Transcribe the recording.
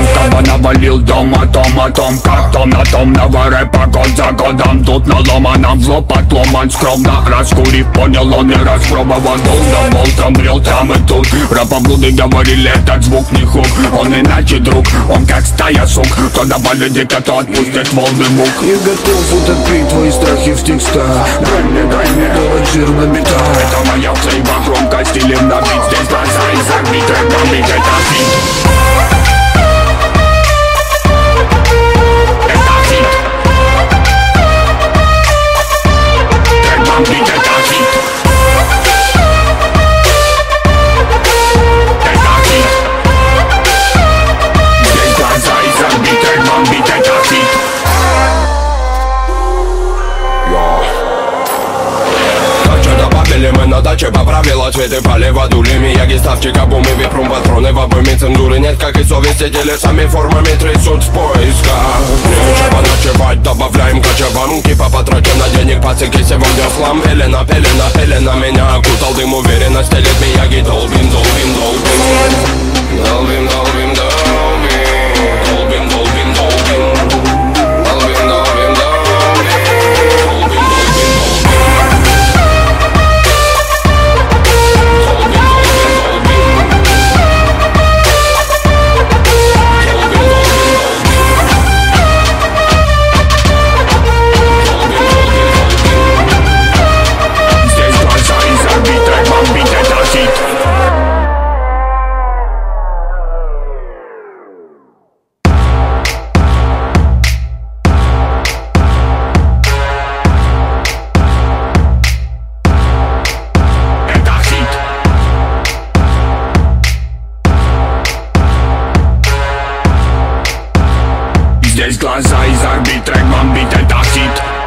Томского навалил дом о том, о том, как том на том рэпа год за годом. Тут наломаном в лоб отломан скромно Раскурив, понял он и распробовал. Долго болтом брел там и тут. Рапоблуды говорили, этот звук не хук Он иначе друг, он как стая сук То добавит дико, то отпустит волны мук. Я готов утопить твои страхи в текстах. Дай мне, дай мне, давай жир на бита Это моя цель. Поправила цветы полива дулями Яги ставчика, бумы, випрум, патроны В обойме цензуры нет, как и совести Сами формами трясут в поисках Нечего ночевать, добавляем кочеванки По потрачем на денег, пацики, сегодня слам Пелена, пелена, пелена Здесь глаза из орбит, трек бомбит, это хит